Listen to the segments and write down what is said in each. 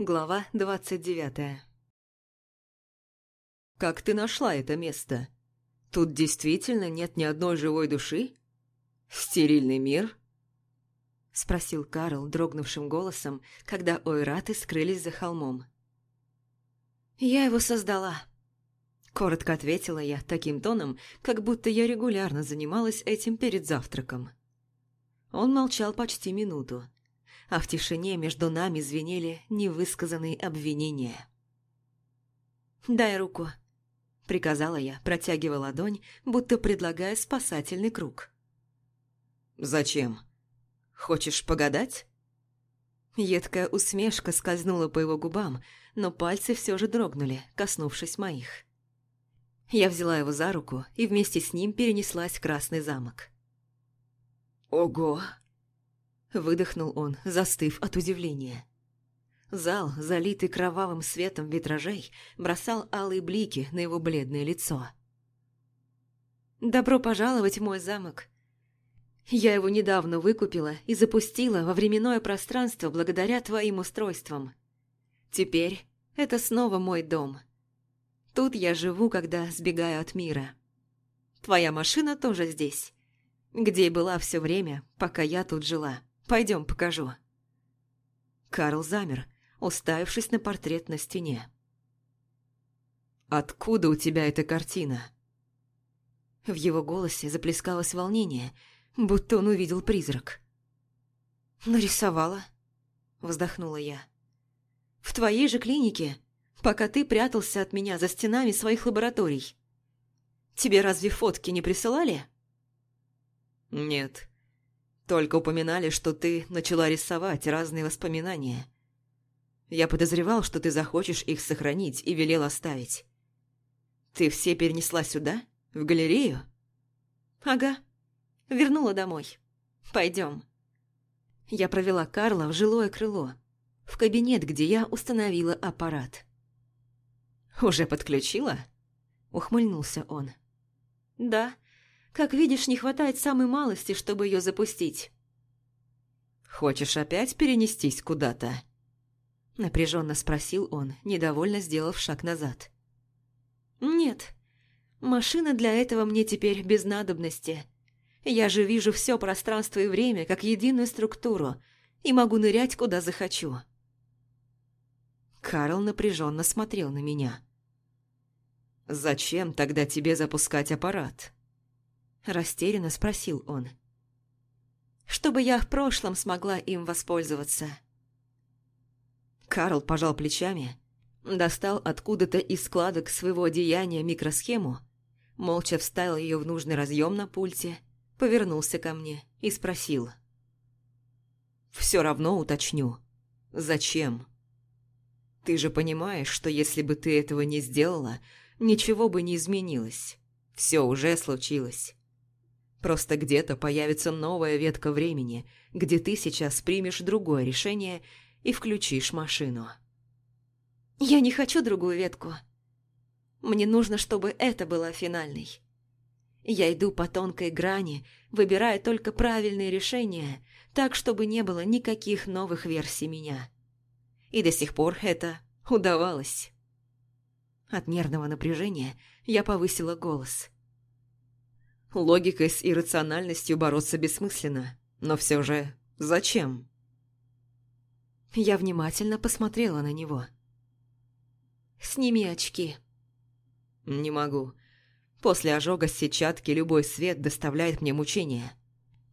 Глава двадцать девятая «Как ты нашла это место? Тут действительно нет ни одной живой души? Стерильный мир?» Спросил Карл дрогнувшим голосом, когда ойраты скрылись за холмом. «Я его создала», — коротко ответила я таким тоном, как будто я регулярно занималась этим перед завтраком. Он молчал почти минуту а в тишине между нами звенели невысказанные обвинения. «Дай руку», — приказала я, протягивая ладонь, будто предлагая спасательный круг. «Зачем? Хочешь погадать?» Едкая усмешка скользнула по его губам, но пальцы все же дрогнули, коснувшись моих. Я взяла его за руку и вместе с ним перенеслась в Красный замок. «Ого!» Выдохнул он, застыв от удивления. Зал, залитый кровавым светом витражей, бросал алые блики на его бледное лицо. «Добро пожаловать в мой замок. Я его недавно выкупила и запустила во временное пространство благодаря твоим устройствам. Теперь это снова мой дом. Тут я живу, когда сбегаю от мира. Твоя машина тоже здесь, где и была все время, пока я тут жила». Пойдем покажу». Карл замер, уставившись на портрет на стене. «Откуда у тебя эта картина?» В его голосе заплескалось волнение, будто он увидел призрак. «Нарисовала», — вздохнула я. «В твоей же клинике, пока ты прятался от меня за стенами своих лабораторий. Тебе разве фотки не присылали?» «Нет, только упоминали, что ты начала рисовать разные воспоминания. Я подозревал, что ты захочешь их сохранить и велел оставить. Ты все перенесла сюда? В галерею? Ага. Вернула домой. Пойдем. Я провела Карла в жилое крыло, в кабинет, где я установила аппарат. «Уже подключила?» – ухмыльнулся он. «Да», как видишь, не хватает самой малости, чтобы ее запустить. «Хочешь опять перенестись куда-то?» Напряженно спросил он, недовольно сделав шаг назад. «Нет, машина для этого мне теперь без надобности. Я же вижу все пространство и время как единую структуру и могу нырять, куда захочу». Карл напряженно смотрел на меня. «Зачем тогда тебе запускать аппарат?» Растерянно спросил он. «Чтобы я в прошлом смогла им воспользоваться». Карл пожал плечами, достал откуда-то из складок своего одеяния микросхему, молча вставил ее в нужный разъем на пульте, повернулся ко мне и спросил. «Все равно уточню. Зачем? Ты же понимаешь, что если бы ты этого не сделала, ничего бы не изменилось. Все уже случилось. Просто где-то появится новая ветка времени, где ты сейчас примешь другое решение и включишь машину. Я не хочу другую ветку. Мне нужно, чтобы это было финальной. Я иду по тонкой грани, выбирая только правильные решения, так, чтобы не было никаких новых версий меня. И до сих пор это удавалось. От нервного напряжения я повысила голос – Логикой с иррациональностью бороться бессмысленно, но все же зачем? Я внимательно посмотрела на него. «Сними очки». «Не могу. После ожога с сетчатки любой свет доставляет мне мучения.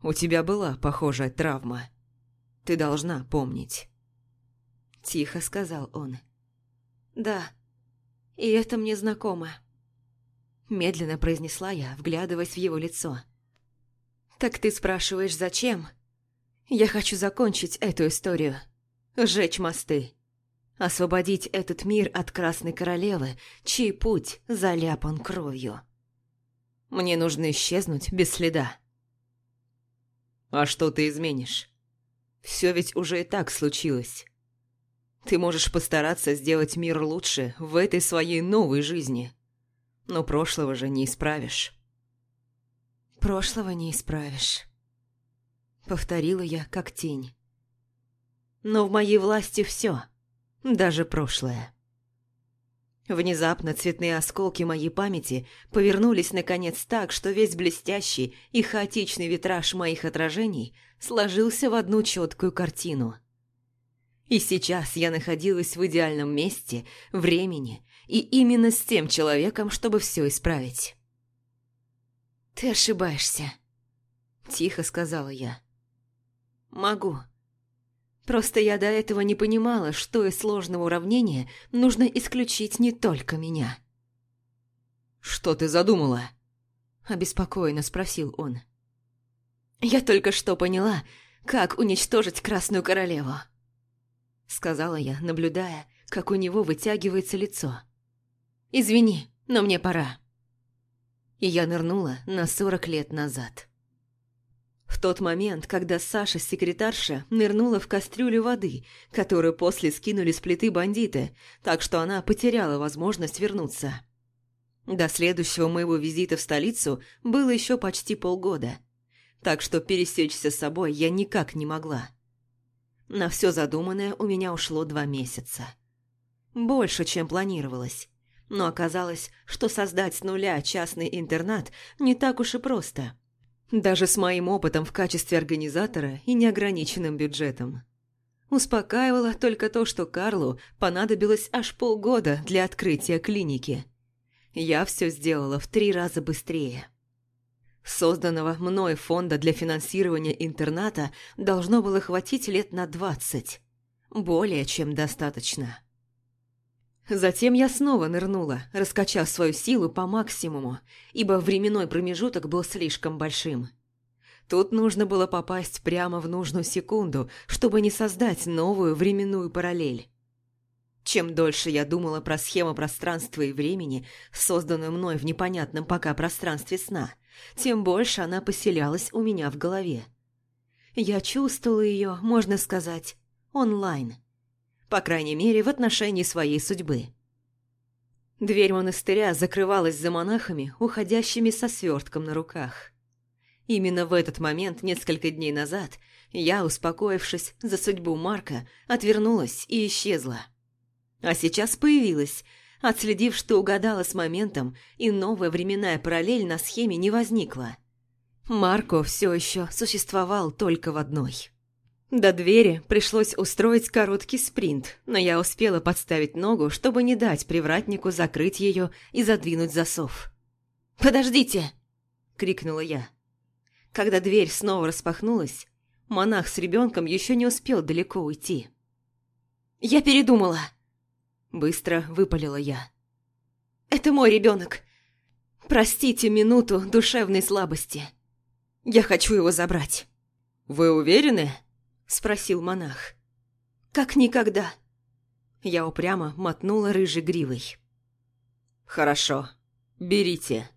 У тебя была похожая травма. Ты должна помнить». Тихо сказал он. «Да, и это мне знакомо» медленно произнесла я, вглядываясь в его лицо. «Так ты спрашиваешь, зачем? Я хочу закончить эту историю. Сжечь мосты. Освободить этот мир от Красной Королевы, чей путь заляпан кровью. Мне нужно исчезнуть без следа». «А что ты изменишь? Все ведь уже и так случилось». Ты можешь постараться сделать мир лучше в этой своей новой жизни но прошлого же не исправишь». «Прошлого не исправишь», — повторила я как тень. «Но в моей власти все, даже прошлое». Внезапно цветные осколки моей памяти повернулись наконец так, что весь блестящий и хаотичный витраж моих отражений сложился в одну четкую картину. И сейчас я находилась в идеальном месте, времени и именно с тем человеком, чтобы все исправить. «Ты ошибаешься», — тихо сказала я. «Могу. Просто я до этого не понимала, что из сложного уравнения нужно исключить не только меня». «Что ты задумала?» – обеспокоенно спросил он. «Я только что поняла, как уничтожить Красную Королеву», – сказала я, наблюдая, как у него вытягивается лицо. Извини, но мне пора». И я нырнула на сорок лет назад. В тот момент, когда Саша-секретарша нырнула в кастрюлю воды, которую после скинули с плиты бандиты, так что она потеряла возможность вернуться. До следующего моего визита в столицу было еще почти полгода, так что пересечься с собой я никак не могла. На все задуманное у меня ушло два месяца. Больше, чем планировалось но оказалось, что создать с нуля частный интернат не так уж и просто. Даже с моим опытом в качестве организатора и неограниченным бюджетом. Успокаивало только то, что Карлу понадобилось аж полгода для открытия клиники. Я все сделала в три раза быстрее. Созданного мной фонда для финансирования интерната должно было хватить лет на двадцать. Более чем достаточно. Затем я снова нырнула, раскачав свою силу по максимуму, ибо временной промежуток был слишком большим. Тут нужно было попасть прямо в нужную секунду, чтобы не создать новую временную параллель. Чем дольше я думала про схему пространства и времени, созданную мной в непонятном пока пространстве сна, тем больше она поселялась у меня в голове. Я чувствовала ее, можно сказать, онлайн – по крайней мере, в отношении своей судьбы. Дверь монастыря закрывалась за монахами, уходящими со свертком на руках. Именно в этот момент, несколько дней назад, я, успокоившись за судьбу Марка, отвернулась и исчезла. А сейчас появилась, отследив, что угадала с моментом, и новая временная параллель на схеме не возникла. Марко все еще существовал только в одной. До двери пришлось устроить короткий спринт, но я успела подставить ногу, чтобы не дать привратнику закрыть ее и задвинуть засов. «Подождите!» – крикнула я. Когда дверь снова распахнулась, монах с ребенком еще не успел далеко уйти. «Я передумала!» – быстро выпалила я. «Это мой ребенок! Простите минуту душевной слабости! Я хочу его забрать!» «Вы уверены?» – спросил монах. «Как никогда». Я упрямо мотнула рыжей гривой. «Хорошо, берите».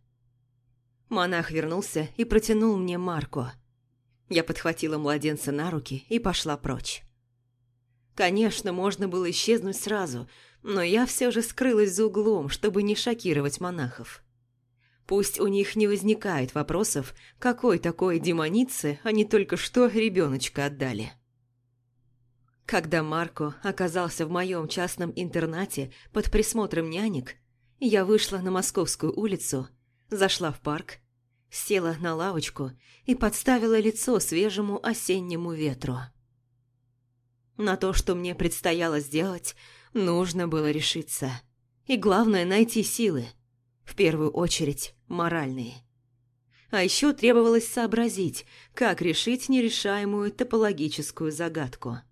Монах вернулся и протянул мне марку. Я подхватила младенца на руки и пошла прочь. Конечно, можно было исчезнуть сразу, но я все же скрылась за углом, чтобы не шокировать монахов. Пусть у них не возникает вопросов, какой такой демонице они только что ребеночка отдали. Когда Марко оказался в моем частном интернате под присмотром нянек, я вышла на Московскую улицу, зашла в парк, села на лавочку и подставила лицо свежему осеннему ветру. На то, что мне предстояло сделать, нужно было решиться. И главное – найти силы. В первую очередь, моральные. А еще требовалось сообразить, как решить нерешаемую топологическую загадку –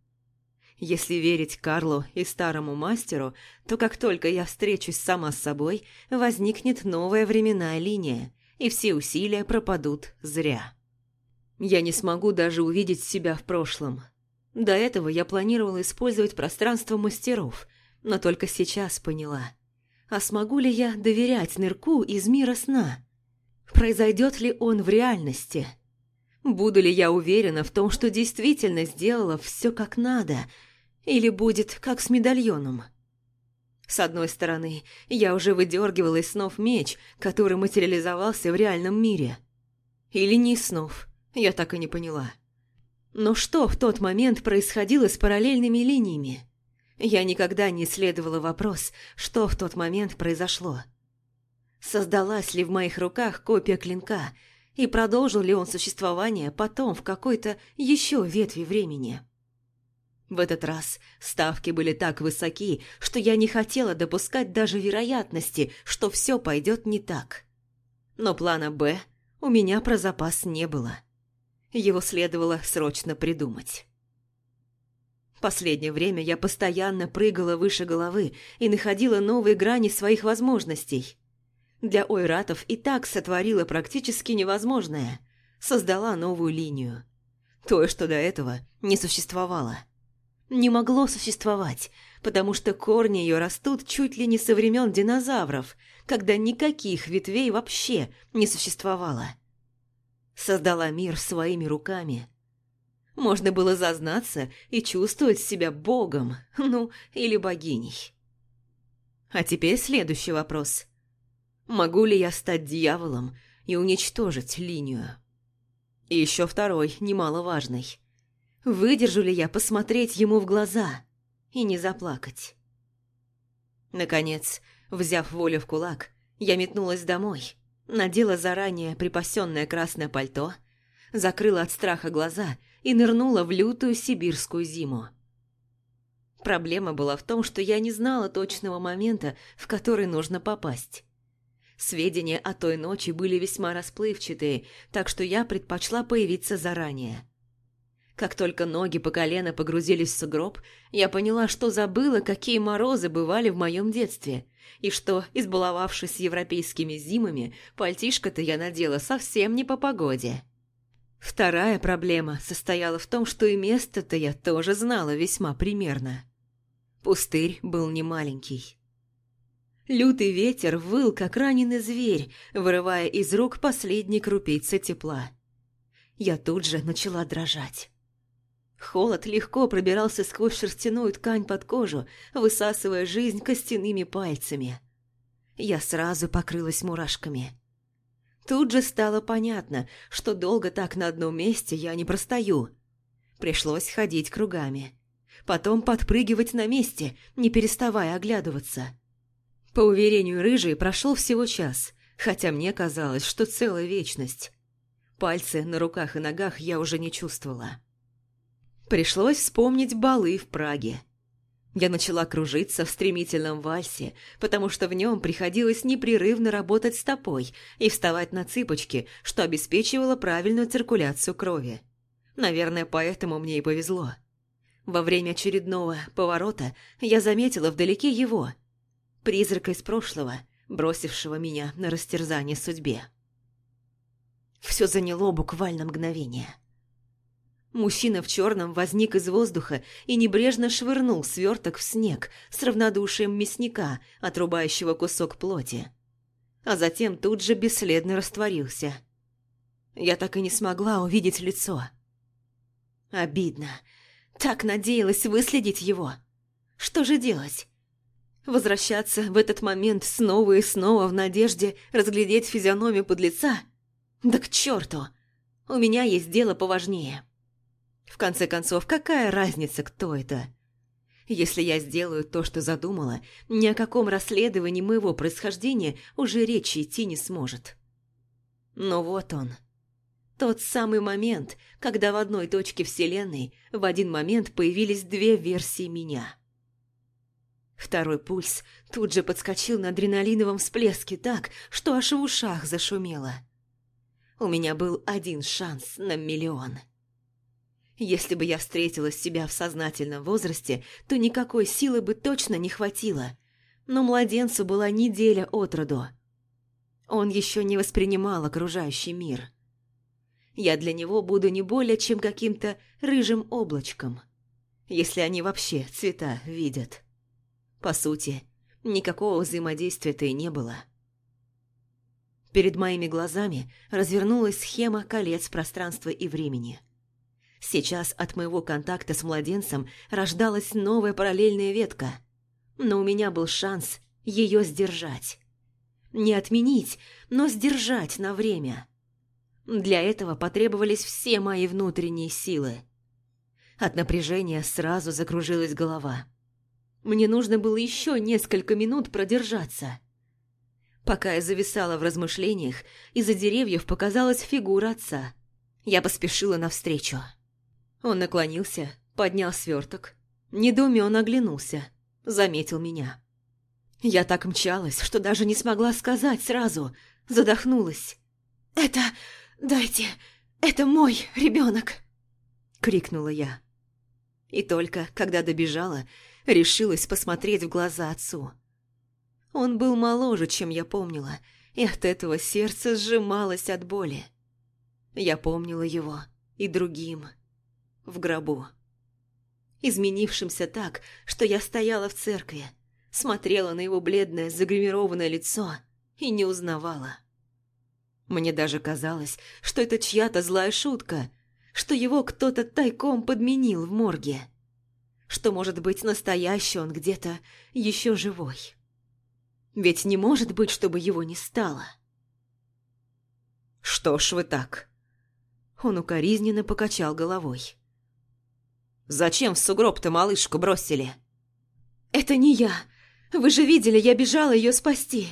если верить Карлу и старому мастеру, то как только я встречусь сама с собой, возникнет новая временная линия, и все усилия пропадут зря. Я не смогу даже увидеть себя в прошлом. До этого я планировала использовать пространство мастеров, но только сейчас поняла. А смогу ли я доверять нырку из мира сна? Произойдет ли он в реальности? Буду ли я уверена в том, что действительно сделала все как надо, или будет, как с медальоном? С одной стороны, я уже выдергивала из снов меч, который материализовался в реальном мире. Или не из снов, я так и не поняла. Но что в тот момент происходило с параллельными линиями? Я никогда не исследовала вопрос, что в тот момент произошло. Создалась ли в моих руках копия клинка, и продолжил ли он существование потом в какой-то еще ветви времени? В этот раз ставки были так высоки, что я не хотела допускать даже вероятности, что все пойдет не так. Но плана «Б» у меня про запас не было. Его следовало срочно придумать. Последнее время я постоянно прыгала выше головы и находила новые грани своих возможностей. Для ойратов и так сотворила практически невозможное. Создала новую линию. То, что до этого не существовало не могло существовать, потому что корни ее растут чуть ли не со времен динозавров, когда никаких ветвей вообще не существовало. Создала мир своими руками. Можно было зазнаться и чувствовать себя богом, ну, или богиней. А теперь следующий вопрос. Могу ли я стать дьяволом и уничтожить линию? И еще второй, немаловажный – Выдержу ли я посмотреть ему в глаза и не заплакать? Наконец, взяв волю в кулак, я метнулась домой, надела заранее припасенное красное пальто, закрыла от страха глаза и нырнула в лютую сибирскую зиму. Проблема была в том, что я не знала точного момента, в который нужно попасть. Сведения о той ночи были весьма расплывчатые, так Как только ноги по колено погрузились в сугроб, я поняла, что забыла, какие морозы бывали в моем детстве, и что, избаловавшись европейскими зимами, пальтишко-то я надела совсем не по погоде. Вторая проблема состояла в том, что и место-то я тоже знала весьма примерно. Пустырь был немаленький. Лютый ветер выл, как раненый зверь, вырывая из рук последние крупицы тепла. Я тут же начала дрожать. Холод легко пробирался сквозь шерстяную ткань под кожу, высасывая жизнь костяными пальцами. Я сразу покрылась мурашками. Тут же стало понятно, что долго так на одном месте я не простою. Пришлось ходить кругами. Потом подпрыгивать на месте, не переставая оглядываться. По уверению рыжей, прошел всего час, хотя мне казалось, что целая вечность. Пальцы на руках и ногах я уже не чувствовала. Пришлось вспомнить балы в Праге. Я начала кружиться в стремительном вальсе, потому что в нем приходилось непрерывно работать стопой и вставать на цыпочки, что обеспечивало правильную циркуляцию крови. Наверное, поэтому мне и повезло. Во время очередного поворота я заметила вдалеке его, призрака из прошлого, бросившего меня на растерзание судьбе. Все заняло буквально мгновение – Мужчина в черном возник из воздуха и небрежно швырнул сверток в снег с равнодушием мясника, отрубающего кусок плоти. А затем тут же бесследно растворился. Я так и не смогла увидеть лицо. Обидно. Так надеялась выследить его. Что же делать? Возвращаться в этот момент снова и снова в надежде разглядеть физиономию подлеца? Да к черту! У меня есть дело поважнее. В конце концов, какая разница, кто это? Если я сделаю то, что задумала, ни о каком расследовании моего происхождения уже речи идти не сможет. Но вот он. Тот самый момент, когда в одной точке Вселенной в один момент появились две версии меня. Второй пульс тут же подскочил на адреналиновом всплеске так, что аж в ушах зашумело. У меня был один шанс на миллион. Если бы я встретила себя в сознательном возрасте, то никакой силы бы точно не хватило. Но младенцу была неделя от роду. Он еще не воспринимал окружающий мир. Я для него буду не более, чем каким-то рыжим облачком. Если они вообще цвета видят. По сути, никакого взаимодействия-то и не было. Перед моими глазами развернулась схема колец пространства и времени – Сейчас от моего контакта с младенцем рождалась новая параллельная ветка. Но у меня был шанс ее сдержать. Не отменить, но сдержать на время. Для этого потребовались все мои внутренние силы. От напряжения сразу закружилась голова. Мне нужно было еще несколько минут продержаться. Пока я зависала в размышлениях, из-за деревьев показалась фигура отца. Я поспешила навстречу. Он наклонился, поднял сверток. Недоуменно оглянулся, заметил меня. Я так мчалась, что даже не смогла сказать сразу, задохнулась. «Это... дайте... это мой ребенок!» — крикнула я. И только, когда добежала, решилась посмотреть в глаза отцу. Он был моложе, чем я помнила, и от этого сердце сжималось от боли. Я помнила его и другим, в гробу. Изменившимся так, что я стояла в церкви, смотрела на его бледное загримированное лицо и не узнавала. Мне даже казалось, что это чья-то злая шутка, что его кто-то тайком подменил в морге, что, может быть, настоящий он где-то еще живой. Ведь не может быть, чтобы его не стало. «Что ж вы так?» Он укоризненно покачал головой. Зачем в сугроб то малышку бросили?» «Это не я. Вы же видели, я бежала ее спасти».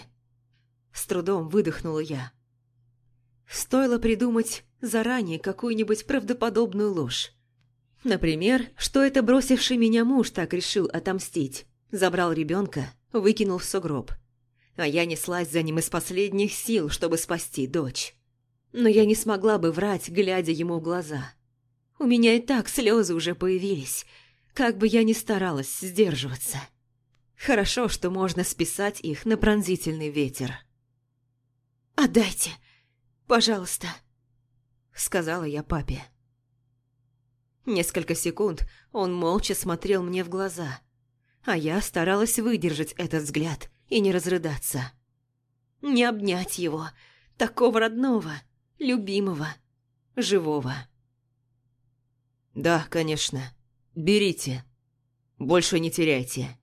С трудом выдохнула я. Стоило придумать заранее какую-нибудь правдоподобную ложь. Например, что это бросивший меня муж так решил отомстить. Забрал ребенка, выкинул в сугроб. А я неслась за ним из последних сил, чтобы спасти дочь. Но я не смогла бы врать, глядя ему в глаза. У меня и так слезы уже появились, как бы я ни старалась сдерживаться. Хорошо, что можно списать их на пронзительный ветер. «Отдайте, пожалуйста», — сказала я папе. Несколько секунд он молча смотрел мне в глаза, а я старалась выдержать этот взгляд и не разрыдаться. Не обнять его, такого родного, любимого, живого. «Да, конечно. Берите. Больше не теряйте».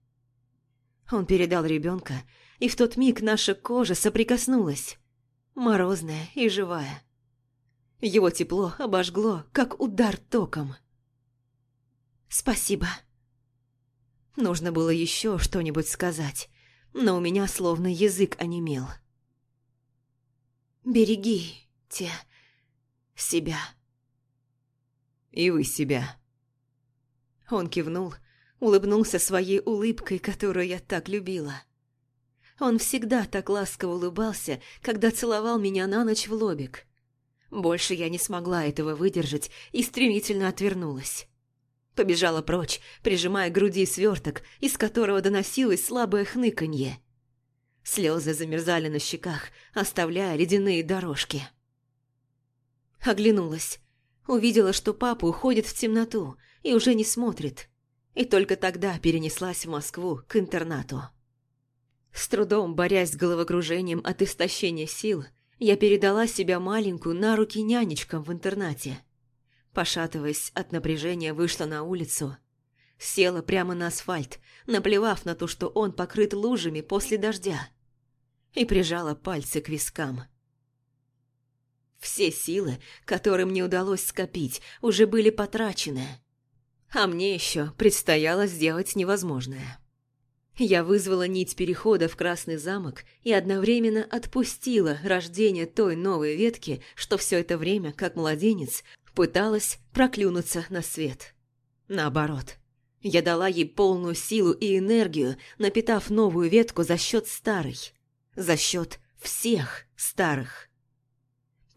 Он передал ребенка, и в тот миг наша кожа соприкоснулась, морозная и живая. Его тепло обожгло, как удар током. «Спасибо». Нужно было еще что-нибудь сказать, но у меня словно язык онемел. «Берегите себя». «И вы себя». Он кивнул, улыбнулся своей улыбкой, которую я так любила. Он всегда так ласково улыбался, когда целовал меня на ночь в лобик. Больше я не смогла этого выдержать и стремительно отвернулась. Побежала прочь, прижимая к груди сверток, из которого доносилось слабое хныканье. Слезы замерзали на щеках, оставляя ледяные дорожки. Оглянулась. Увидела, что папа уходит в темноту и уже не смотрит. И только тогда перенеслась в Москву к интернату. С трудом борясь с головокружением от истощения сил, я передала себя маленькую на руки нянечкам в интернате. Пошатываясь от напряжения, вышла на улицу. Села прямо на асфальт, наплевав на то, что он покрыт лужами после дождя. И прижала пальцы к вискам – все силы, которые мне удалось скопить, уже были потрачены. А мне еще предстояло сделать невозможное. Я вызвала нить перехода в Красный замок и одновременно отпустила рождение той новой ветки, что все это время, как младенец, пыталась проклюнуться на свет. Наоборот, я дала ей полную силу и энергию, напитав новую ветку за счет старой, за счет всех старых.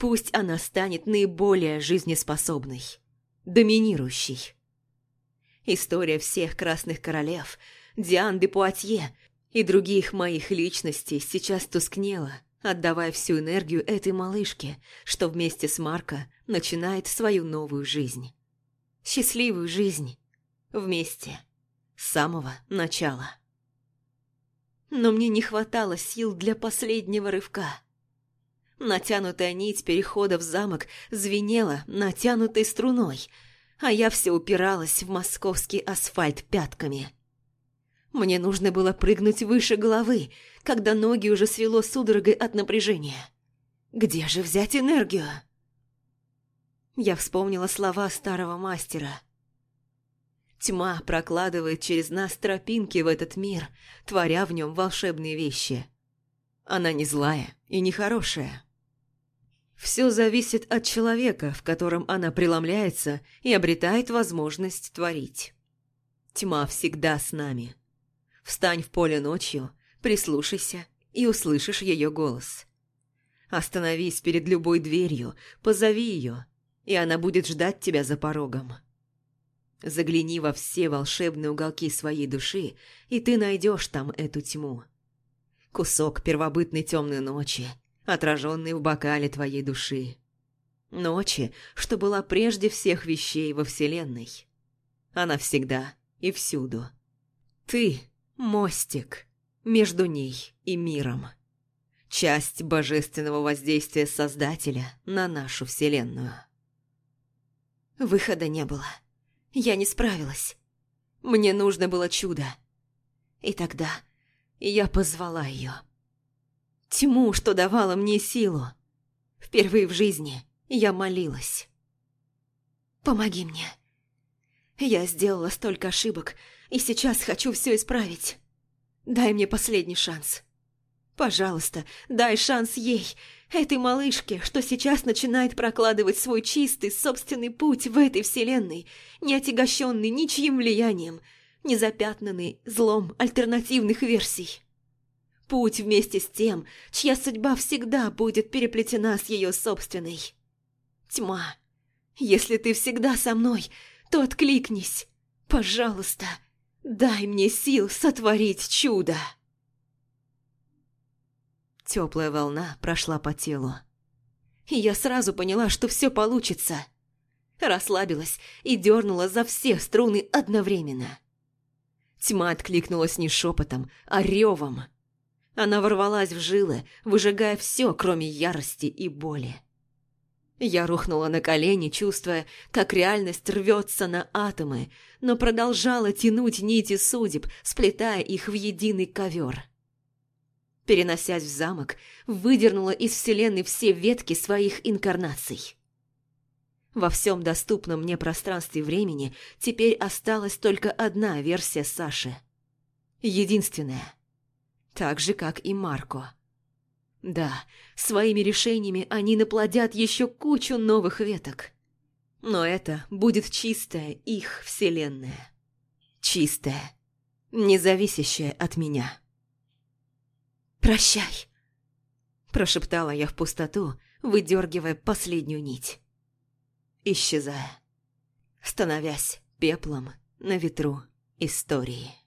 Пусть она станет наиболее жизнеспособной, доминирующей. История всех красных королев, Диан де Пуатье и других моих личностей сейчас тускнела, отдавая всю энергию этой малышке, что вместе с Марко начинает свою новую жизнь. Счастливую жизнь. Вместе. С самого начала. Но мне не хватало сил для последнего рывка – Натянутая нить перехода в замок звенела натянутой струной, а я все упиралась в московский асфальт пятками. Мне нужно было прыгнуть выше головы, когда ноги уже свело судорогой от напряжения. Где же взять энергию? Я вспомнила слова старого мастера. Тьма прокладывает через нас тропинки в этот мир, творя в нем волшебные вещи. Она не злая и не хорошая. Все зависит от человека, в котором она преломляется и обретает возможность творить. Тьма всегда с нами. Встань в поле ночью, прислушайся и услышишь ее голос. Остановись перед любой дверью, позови ее, и она будет ждать тебя за порогом. Загляни во все волшебные уголки своей души, и ты найдешь там эту тьму. Кусок первобытной темной ночи – отраженный в бокале твоей души. Ночи, что была прежде всех вещей во Вселенной. Она всегда и всюду. Ты – мостик между ней и миром. Часть божественного воздействия Создателя на нашу Вселенную. Выхода не было. Я не справилась. Мне нужно было чудо. И тогда я позвала ее тьму, что давала мне силу. Впервые в жизни я молилась. «Помоги мне. Я сделала столько ошибок, и сейчас хочу все исправить. Дай мне последний шанс. Пожалуйста, дай шанс ей, этой малышке, что сейчас начинает прокладывать свой чистый собственный путь в этой вселенной, не отягощенный ничьим влиянием, не запятнанный злом альтернативных версий» путь вместе с тем, чья судьба всегда будет переплетена с ее собственной. Тьма, если ты всегда со мной, то откликнись. Пожалуйста, дай мне сил сотворить чудо. Теплая волна прошла по телу. И я сразу поняла, что все получится. Расслабилась и дернула за все струны одновременно. Тьма откликнулась не шепотом, а ревом – она ворвалась в жилы, выжигая все, кроме ярости и боли. Я рухнула на колени, чувствуя, как реальность рвется на атомы, но продолжала тянуть нити судеб, сплетая их в единый ковер. Переносясь в замок, выдернула из вселенной все ветки своих инкарнаций. Во всем доступном мне пространстве времени теперь осталась только одна версия Саши. Единственная – так же, как и Марко. Да, своими решениями они наплодят еще кучу новых веток. Но это будет чистая их вселенная. Чистая, независящая от меня. «Прощай!» – прошептала я в пустоту, выдергивая последнюю нить. Исчезая, становясь пеплом на ветру истории.